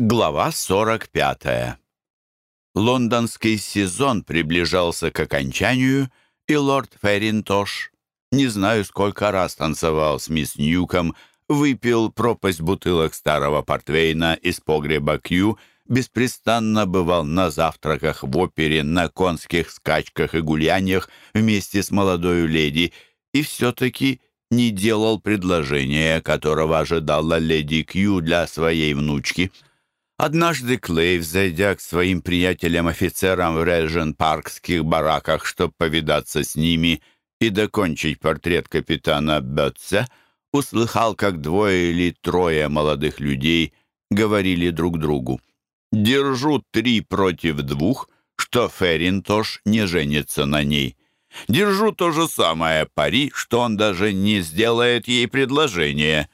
Глава 45. Лондонский сезон приближался к окончанию, и лорд Ферринтош, не знаю, сколько раз танцевал с мисс Ньюком, выпил пропасть бутылок старого портвейна из погреба Кью, беспрестанно бывал на завтраках в опере, на конских скачках и гуляниях вместе с молодой леди, и все-таки не делал предложения, которого ожидала леди Кью для своей внучки — Однажды Клейв, зайдя к своим приятелям-офицерам в Режен-паркских бараках, чтобы повидаться с ними и докончить портрет капитана Бетца, услыхал, как двое или трое молодых людей говорили друг другу. «Держу три против двух, что Ферринтош не женится на ней. Держу то же самое пари, что он даже не сделает ей предложение».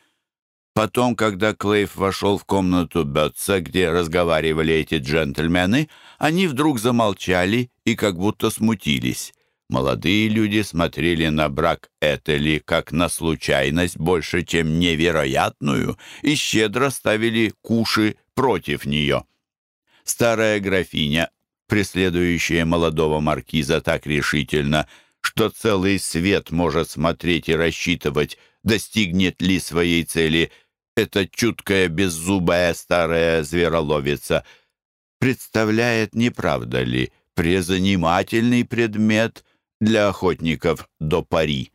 Потом, когда Клейв вошел в комнату Бетса, где разговаривали эти джентльмены, они вдруг замолчали и как будто смутились. Молодые люди смотрели на брак Этели как на случайность больше, чем невероятную, и щедро ставили куши против нее. Старая графиня, преследующая молодого маркиза так решительно, что целый свет может смотреть и рассчитывать, достигнет ли своей цели – эта чуткая беззубая старая звероловица представляет, не правда ли, презанимательный предмет для охотников до пари.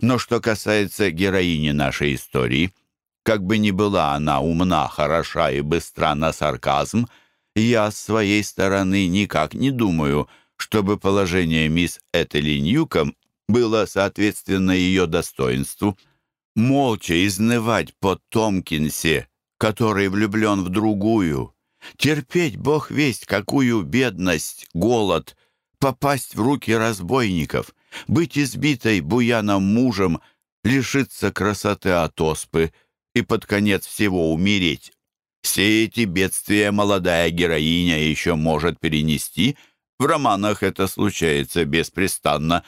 Но что касается героини нашей истории, как бы ни была она умна, хороша и быстра на сарказм, я с своей стороны никак не думаю, чтобы положение мисс Этели Ньюком было соответственно ее достоинству молча изнывать под Томкинсе, который влюблен в другую, терпеть бог весть какую бедность, голод, попасть в руки разбойников, быть избитой буяном мужем, лишиться красоты от оспы и под конец всего умереть. Все эти бедствия молодая героиня еще может перенести, в романах это случается беспрестанно,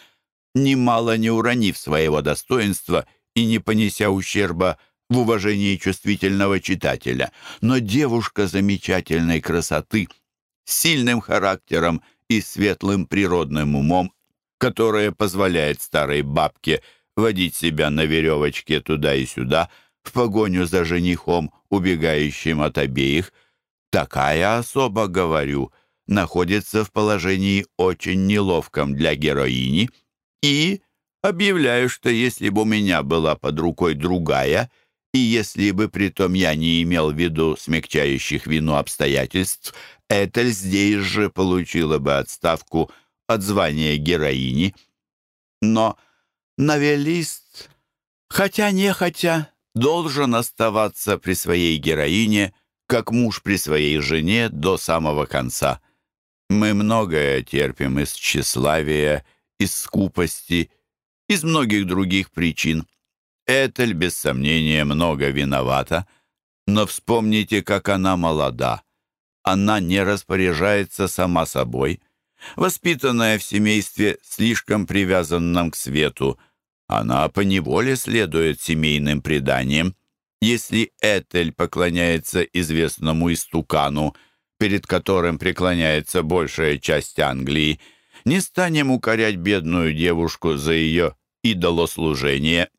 немало не уронив своего достоинства – и не понеся ущерба в уважении чувствительного читателя. Но девушка замечательной красоты, сильным характером и светлым природным умом, которая позволяет старой бабке водить себя на веревочке туда и сюда, в погоню за женихом, убегающим от обеих, такая особа, говорю, находится в положении очень неловком для героини и Объявляю, что если бы у меня была под рукой другая, и если бы притом я не имел в виду смягчающих вину обстоятельств, Этель здесь же получила бы отставку от звания героини. Но новелист, хотя не хотя, должен оставаться при своей героине, как муж при своей жене до самого конца. Мы многое терпим из тщеславия, из скупости, из многих других причин. Этель, без сомнения, много виновата, но вспомните, как она молода. Она не распоряжается сама собой. Воспитанная в семействе, слишком привязанном к свету, она поневоле следует семейным преданиям. Если Этель поклоняется известному истукану, перед которым преклоняется большая часть Англии, не станем укорять бедную девушку за ее идолослужение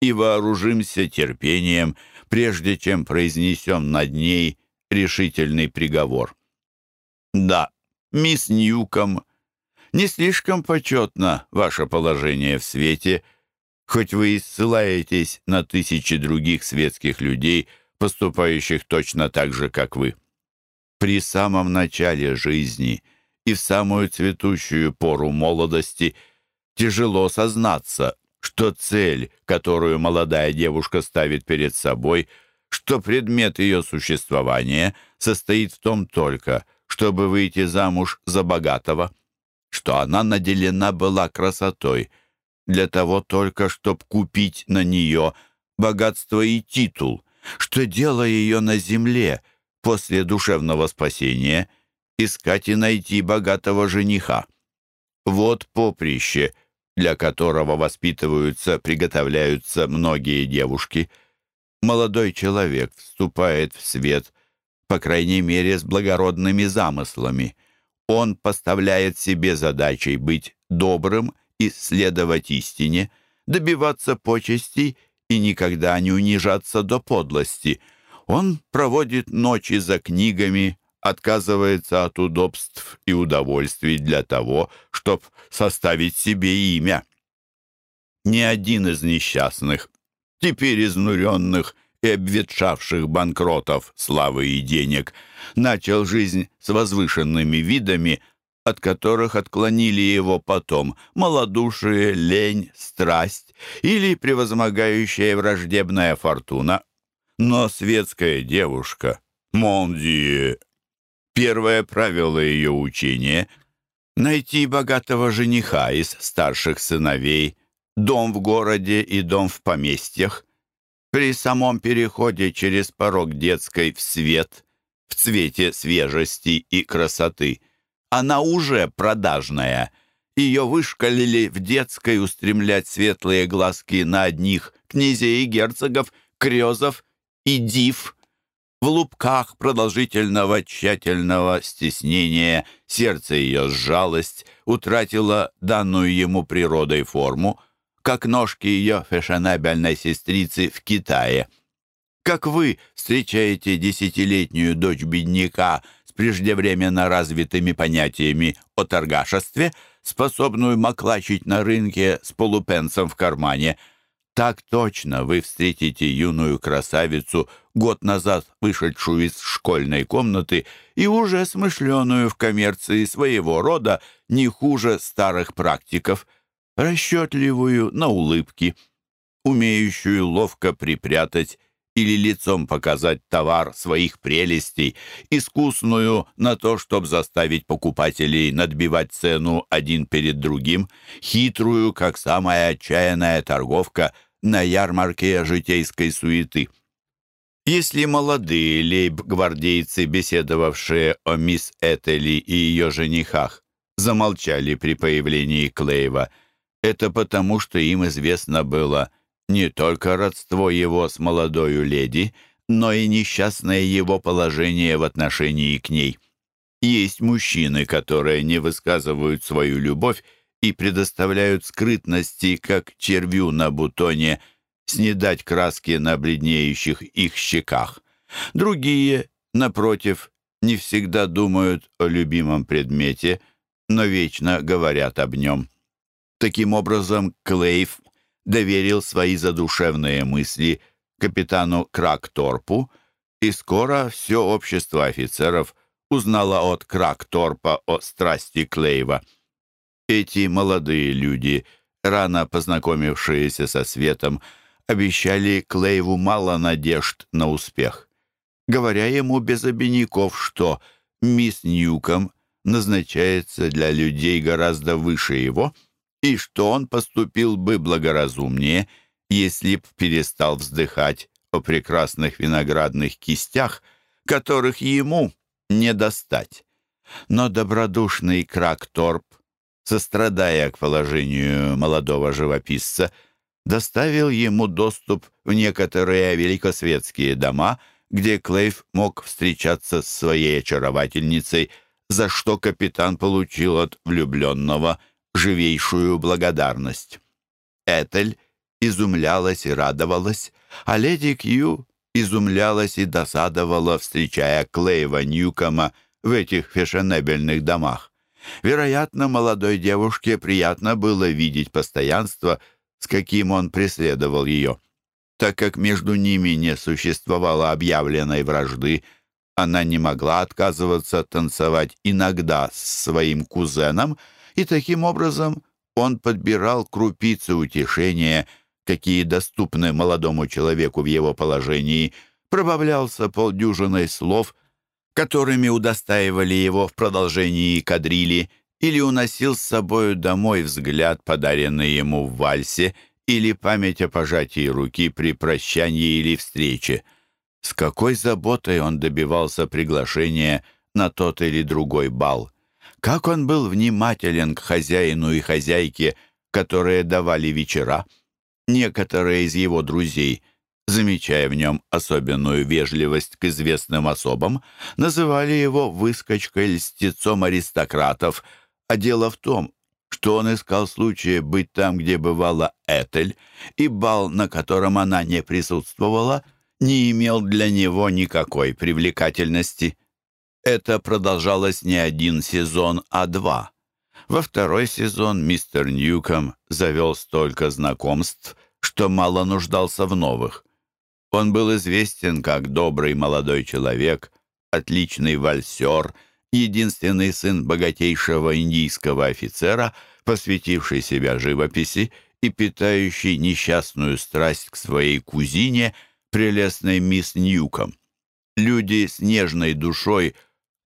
и вооружимся терпением, прежде чем произнесем над ней решительный приговор. Да, мисс Ньюком, не слишком почетно ваше положение в свете, хоть вы и ссылаетесь на тысячи других светских людей, поступающих точно так же, как вы. При самом начале жизни и в самую цветущую пору молодости – Тяжело сознаться, что цель, которую молодая девушка ставит перед собой, что предмет ее существования состоит в том только, чтобы выйти замуж за богатого, что она наделена была красотой для того только, чтобы купить на нее богатство и титул, что дело ее на земле после душевного спасения искать и найти богатого жениха. Вот поприще — для которого воспитываются, приготовляются многие девушки. Молодой человек вступает в свет, по крайней мере, с благородными замыслами. Он поставляет себе задачей быть добрым и следовать истине, добиваться почестей и никогда не унижаться до подлости. Он проводит ночи за книгами, отказывается от удобств и удовольствий для того, чтобы составить себе имя. Ни один из несчастных, теперь изнуренных и обветшавших банкротов славы и денег, начал жизнь с возвышенными видами, от которых отклонили его потом малодушие, лень, страсть или превозмогающая враждебная фортуна. Но светская девушка, Мондие, первое правило ее учения — найти богатого жениха из старших сыновей, дом в городе и дом в поместьях, при самом переходе через порог детской в свет, в цвете свежести и красоты, она уже продажная. Ее вышкалили в детской устремлять светлые глазки на одних князей и герцогов, крезов и див. В лупках продолжительного тщательного стеснения сердце ее сжалость, утратило данную ему природой форму — как ножки ее фешенебельной сестрицы в Китае. Как вы встречаете десятилетнюю дочь бедняка с преждевременно развитыми понятиями о торгашестве, способную маклачить на рынке с полупенсом в кармане, так точно вы встретите юную красавицу, год назад вышедшую из школьной комнаты и уже смышленую в коммерции своего рода не хуже старых практиков – расчетливую на улыбки, умеющую ловко припрятать или лицом показать товар своих прелестей, искусную на то, чтобы заставить покупателей надбивать цену один перед другим, хитрую, как самая отчаянная торговка на ярмарке житейской суеты. Если молодые лейб-гвардейцы, беседовавшие о мисс Этели и ее женихах, замолчали при появлении Клейва – это потому, что им известно было не только родство его с молодою леди, но и несчастное его положение в отношении к ней. Есть мужчины, которые не высказывают свою любовь и предоставляют скрытности, как червю на бутоне, снедать краски на бледнеющих их щеках. Другие, напротив, не всегда думают о любимом предмете, но вечно говорят об нем. Таким образом, Клейв доверил свои задушевные мысли капитану Кракторпу, и скоро все общество офицеров узнало от Кракторпа о страсти Клейва. Эти молодые люди, рано познакомившиеся со светом, обещали Клейву мало надежд на успех, говоря ему без обиняков, что мисс Ньюком назначается для людей гораздо выше его — и что он поступил бы благоразумнее, если б перестал вздыхать о прекрасных виноградных кистях, которых ему не достать. Но добродушный Кракторп, сострадая к положению молодого живописца, доставил ему доступ в некоторые великосветские дома, где Клейв мог встречаться с своей очаровательницей, за что капитан получил от влюбленного живейшую благодарность. Этель изумлялась и радовалась, а леди Кью изумлялась и досадовала, встречая Клейва Ньюкома в этих фешенебельных домах. Вероятно, молодой девушке приятно было видеть постоянство, с каким он преследовал ее. Так как между ними не существовало объявленной вражды, она не могла отказываться танцевать иногда с своим кузеном, и таким образом он подбирал крупицы утешения, какие доступны молодому человеку в его положении, пробавлялся полдюжиной слов, которыми удостаивали его в продолжении кадрили, или уносил с собою домой взгляд, подаренный ему в вальсе, или память о пожатии руки при прощании или встрече. С какой заботой он добивался приглашения на тот или другой бал. Как он был внимателен к хозяину и хозяйке, которые давали вечера. Некоторые из его друзей замечая в нем особенную вежливость к известным особам, называли его выскочкой-льстецом аристократов, а дело в том, что он искал случая быть там, где бывала Этель, и бал, на котором она не присутствовала, не имел для него никакой привлекательности. Это продолжалось не один сезон, а два. Во второй сезон мистер Ньюком завел столько знакомств, что мало нуждался в новых. Он был известен как добрый молодой человек, отличный вальсер, единственный сын богатейшего индийского офицера, посвятивший себя живописи и питающий несчастную страсть к своей кузине, прелестной мисс Ньюком. Люди с нежной душой,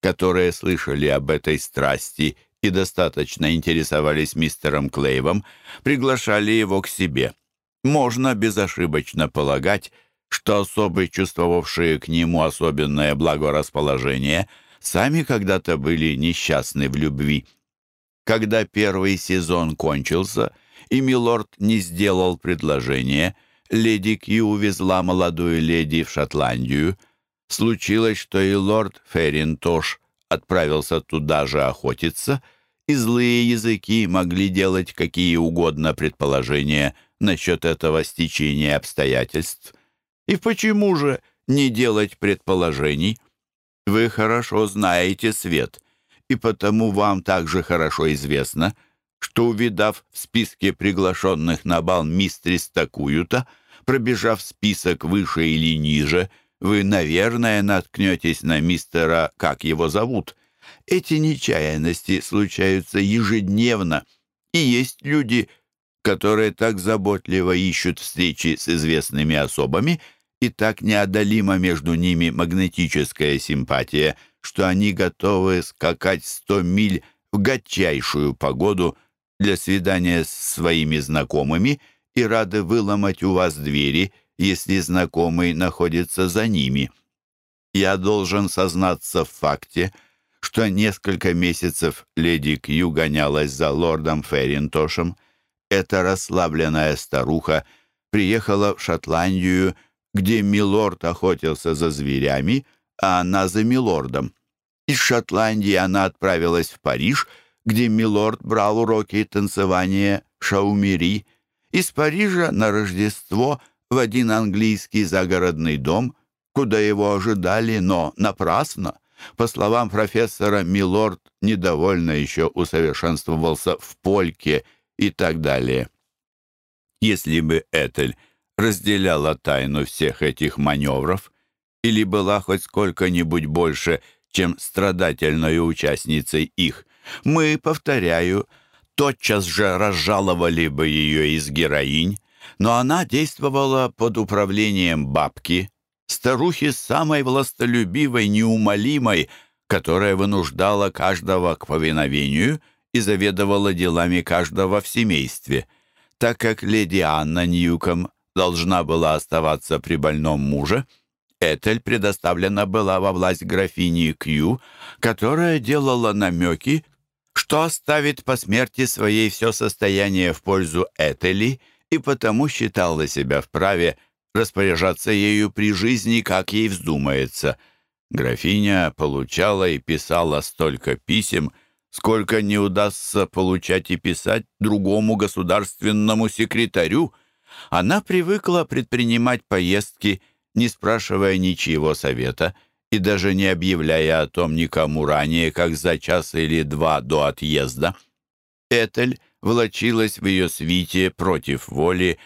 которые слышали об этой страсти и достаточно интересовались мистером Клейвом, приглашали его к себе. Можно безошибочно полагать, что особы, чувствовавшие к нему особенное благорасположение, сами когда-то были несчастны в любви. Когда первый сезон кончился, и милорд не сделал предложение, леди Кью увезла молодую леди в Шотландию. Случилось, что и лорд Ферринтош отправился туда же охотиться, и злые языки могли делать какие угодно предположения насчет этого стечения обстоятельств — и почему же не делать предположений? Вы хорошо знаете свет, и потому вам также хорошо известно, что, увидав в списке приглашенных на бал мистрис такую-то, пробежав список выше или ниже, вы, наверное, наткнетесь на мистера, как его зовут. Эти нечаянности случаются ежедневно, и есть люди, которые так заботливо ищут встречи с известными особами, и так неодолима между ними магнетическая симпатия, что они готовы скакать сто миль в гадчайшую погоду для свидания с своими знакомыми и рады выломать у вас двери, если знакомый находится за ними. Я должен сознаться в факте, что несколько месяцев леди Кью гонялась за лордом Ферринтошем. Эта расслабленная старуха приехала в Шотландию где милорд охотился за зверями, а она за милордом. Из Шотландии она отправилась в Париж, где милорд брал уроки танцевания шаумери. Из Парижа на Рождество в один английский загородный дом, куда его ожидали, но напрасно. По словам профессора, милорд недовольно еще усовершенствовался в польке и так далее. Если бы Этель разделяла тайну всех этих маневров или была хоть сколько-нибудь больше, чем страдательной участницей их, мы, повторяю, тотчас же разжаловали бы ее из героинь, но она действовала под управлением бабки, старухи самой властолюбивой, неумолимой, которая вынуждала каждого к повиновению и заведовала делами каждого в семействе. Так как леди Анна Ньюком должна была оставаться при больном муже, Этель предоставлена была во власть графини Кью, которая делала намеки, что оставит по смерти своей все состояние в пользу Этели и потому считала себя вправе распоряжаться ею при жизни, как ей вздумается. Графиня получала и писала столько писем, сколько не удастся получать и писать другому государственному секретарю — она привыкла предпринимать поездки, не спрашивая ничего совета и даже не объявляя о том никому ранее, как за час или два до отъезда. Этель влочилась в ее свите против воли,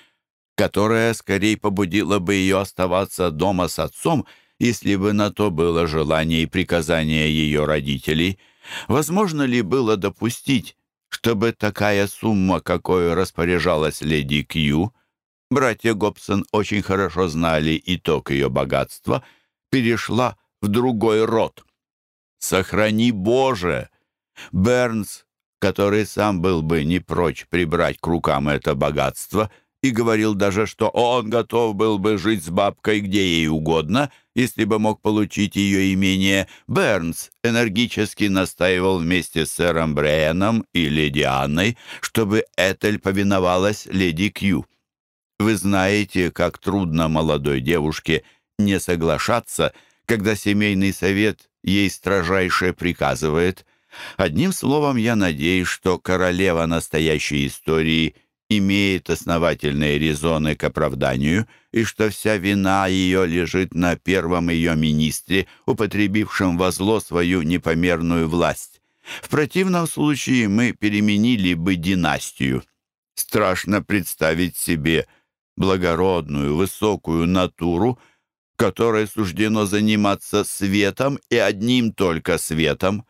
которая скорее побудила бы ее оставаться дома с отцом, если бы на то было желание и приказание ее родителей. Возможно ли было допустить, чтобы такая сумма, какой распоряжалась леди Кью, братья Гобсон очень хорошо знали итог ее богатства, перешла в другой род. Сохрани Боже! Бернс, который сам был бы не прочь прибрать к рукам это богатство, и говорил даже, что он готов был бы жить с бабкой где ей угодно, если бы мог получить ее имение. Бернс энергически настаивал вместе с сэром Брейаном и леди Анной, чтобы Этель повиновалась леди Кью. Вы знаете, как трудно молодой девушке не соглашаться, когда семейный совет ей строжайше приказывает. Одним словом, я надеюсь, что королева настоящей истории имеет основательные резоны к оправданию и что вся вина ее лежит на первом ее министре, употребившем во зло свою непомерную власть. В противном случае мы переменили бы династию. Страшно представить себе благородную, высокую натуру, которой суждено заниматься светом и одним только светом,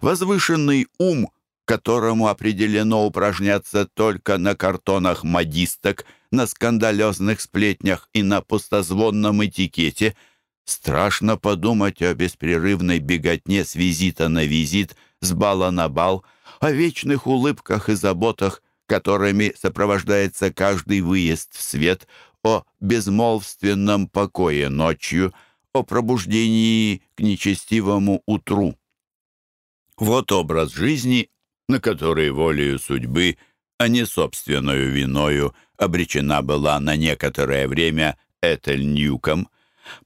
возвышенный ум, которому определено упражняться только на картонах модисток, на скандалезных сплетнях и на пустозвонном этикете, страшно подумать о беспрерывной беготне с визита на визит, с бала на бал, о вечных улыбках и заботах, которыми сопровождается каждый выезд в свет, о безмолвственном покое ночью, о пробуждении к нечестивому утру. Вот образ жизни, на который волею судьбы, а не собственную виною, обречена была на некоторое время Этель Ньюком.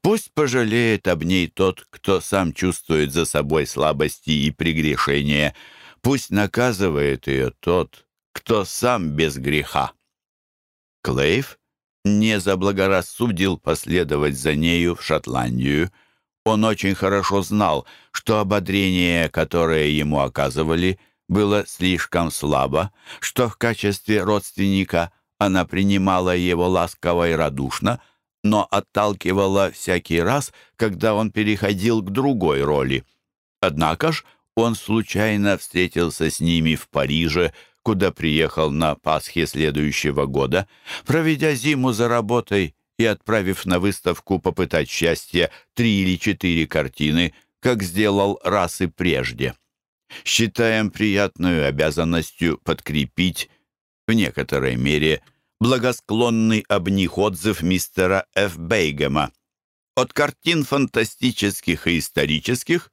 Пусть пожалеет об ней тот, кто сам чувствует за собой слабости и прегрешения. Пусть наказывает ее тот, кто сам без греха. Клейв не заблагорассудил последовать за нею в Шотландию. Он очень хорошо знал, что ободрение, которое ему оказывали, было слишком слабо, что в качестве родственника она принимала его ласково и радушно, но отталкивала всякий раз, когда он переходил к другой роли. Однако ж он случайно встретился с ними в Париже, куда приехал на Пасхе следующего года, проведя зиму за работой и отправив на выставку попытать счастье три или четыре картины, как сделал раз и прежде. Считаем приятную обязанностью подкрепить, в некоторой мере, благосклонный об них отзыв мистера Ф. Бейгема. От картин фантастических и исторических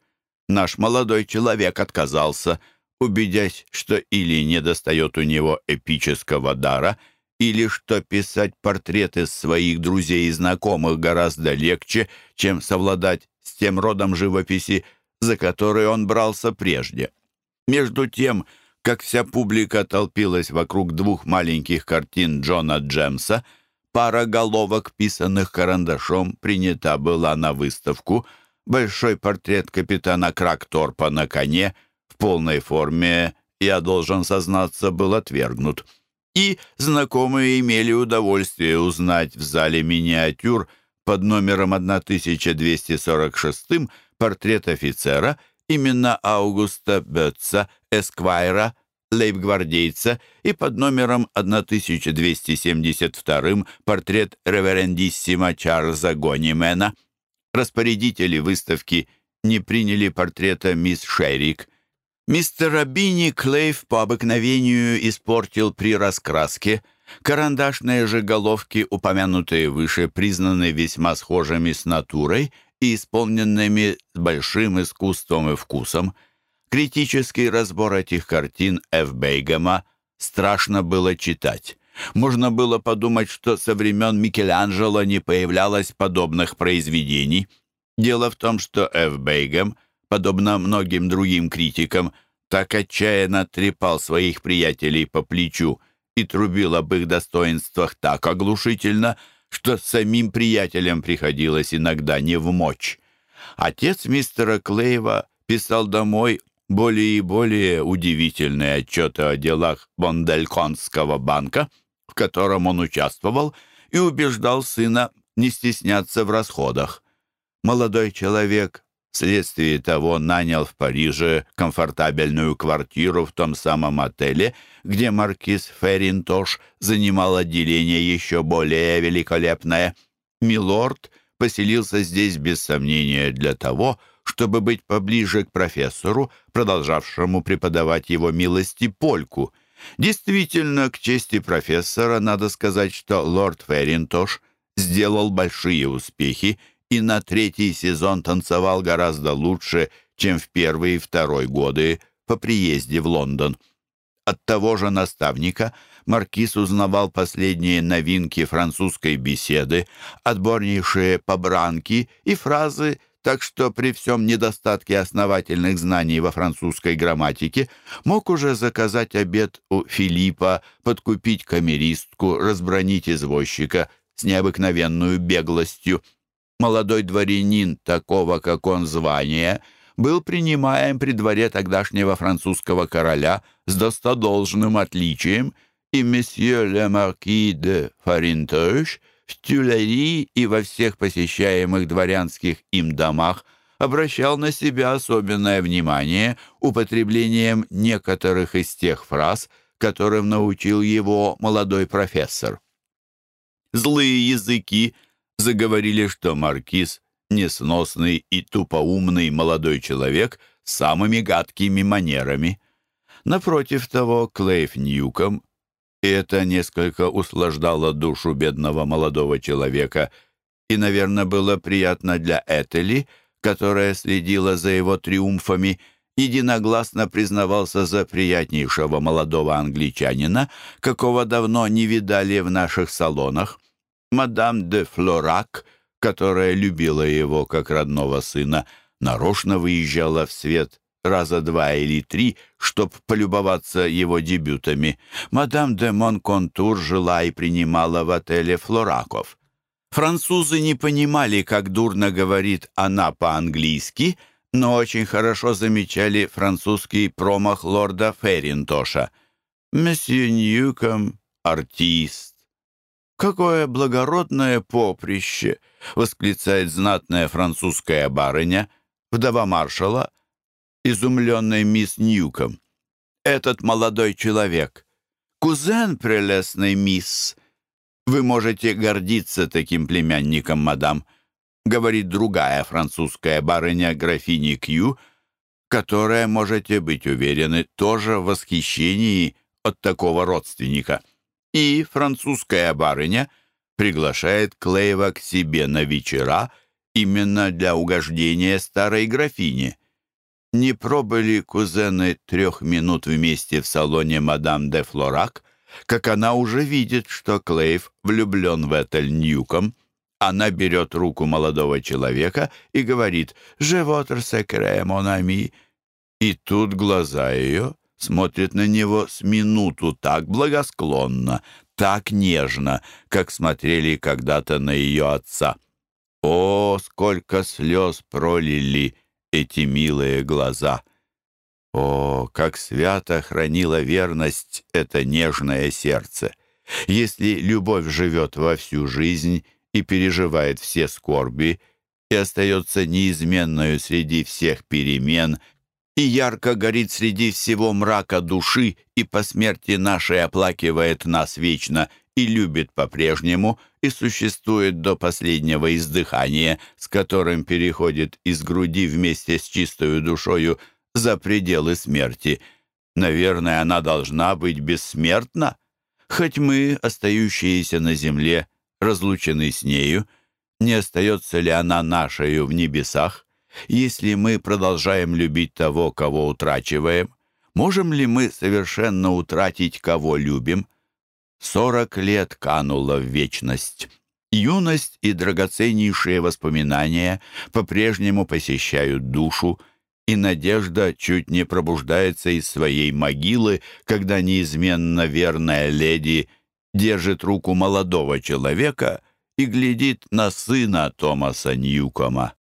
наш молодой человек отказался – убедясь, что или недостает у него эпического дара, или что писать портреты своих друзей и знакомых гораздо легче, чем совладать с тем родом живописи, за который он брался прежде. Между тем, как вся публика толпилась вокруг двух маленьких картин Джона Джемса, пара головок, писанных карандашом, принята была на выставку, большой портрет капитана Кракторпа на коне — полной форме, я должен сознаться, был отвергнут. И знакомые имели удовольствие узнать в зале миниатюр под номером 1246 портрет офицера, именно Аугуста Бетца, эсквайра, лейб-гвардейца, и под номером 1272 портрет реверендиссима Чарльза Гонимена. Распорядители выставки не приняли портрета мисс Шерик, Мистер Рабини Клейв по обыкновению испортил при раскраске. Карандашные же головки, упомянутые выше, признаны весьма схожими с натурой и исполненными с большим искусством и вкусом. Критический разбор этих картин Ф. Бейгема страшно было читать. Можно было подумать, что со времен Микеланджело не появлялось подобных произведений. Дело в том, что Ф. Бейгем — подобно многим другим критикам, так отчаянно трепал своих приятелей по плечу и трубил об их достоинствах так оглушительно, что самим приятелям приходилось иногда не в мочь. Отец мистера Клейва писал домой более и более удивительные отчеты о делах Бондельконского банка, в котором он участвовал, и убеждал сына не стесняться в расходах. Молодой человек Вследствие того нанял в Париже комфортабельную квартиру в том самом отеле, где маркиз Ферринтош занимал отделение еще более великолепное. Милорд поселился здесь без сомнения для того, чтобы быть поближе к профессору, продолжавшему преподавать его милости польку. Действительно, к чести профессора надо сказать, что лорд Ферринтош сделал большие успехи и на третий сезон танцевал гораздо лучше, чем в первый и второй годы по приезде в Лондон. От того же наставника маркиз узнавал последние новинки французской беседы, отборнейшие побранки и фразы, так что при всем недостатке основательных знаний во французской грамматике мог уже заказать обед у Филиппа, подкупить камеристку, разбронить извозчика с необыкновенную беглостью. Молодой дворянин такого, как он, звания, был принимаем при дворе тогдашнего французского короля с достодолжным отличием, и месье ле марки де Фаринтош — в Тюлери и во всех посещаемых дворянских им домах обращал на себя особенное внимание употреблением некоторых из тех фраз, которым научил его молодой профессор. Злые языки заговорили, что маркиз — несносный и тупоумный молодой человек с самыми гадкими манерами. Напротив того, Клейф Ньюком и это несколько услаждало душу бедного молодого человека и, наверное, было приятно для Этели, которая следила за его триумфами, единогласно признавался за приятнейшего молодого англичанина, какого давно не видали в наших салонах. Мадам де Флорак, которая любила его как родного сына, нарочно выезжала в свет раза два или три, чтоб полюбоваться его дебютами. Мадам де Монконтур жила и принимала в отеле «Флораков». Французы не понимали, как дурно говорит она по-английски, но очень хорошо замечали французский промах лорда Ферринтоша. «Месье Ньюком — артист». «Какое благородное поприще!» — восклицает знатная французская барыня, вдова маршала — изумленной мисс Ньюком. «Этот молодой человек — кузен прелестной мисс. Вы можете гордиться таким племянником, мадам», — говорит другая французская барыня графини Кью, которая, можете быть уверены, тоже в восхищении от такого родственника. И французская барыня приглашает Клейва к себе на вечера именно для угождения старой графине. Не пробыли кузены трех минут вместе в салоне мадам де Флорак, как она уже видит, что Клейв влюблен в Этель Ньюком. Она берет руку молодого человека и говорит «Je votre secret, mon ami». И тут глаза ее смотрят на него с минуту так благосклонно, так нежно, как смотрели когда-то на ее отца. О, сколько слез пролили эти милые глаза. О, как свято хранила верность это нежное сердце! Если любовь живет во всю жизнь и переживает все скорби, и остается неизменною среди всех перемен, и ярко горит среди всего мрака души, и по смерти нашей оплакивает нас вечно — и любит по-прежнему, и существует до последнего издыхания, с которым переходит из груди вместе с чистою душою за пределы смерти. Наверное, она должна быть бессмертна. Хоть мы, остающиеся на земле, разлучены с нею, не остается ли она нашею в небесах? Если мы продолжаем любить того, кого утрачиваем, можем ли мы совершенно утратить, кого любим? Сорок лет кануло в вечность. Юность и драгоценнейшие воспоминания по-прежнему посещают душу, и надежда чуть не пробуждается из своей могилы, когда неизменно верная леди держит руку молодого человека и глядит на сына Томаса Ньюкома.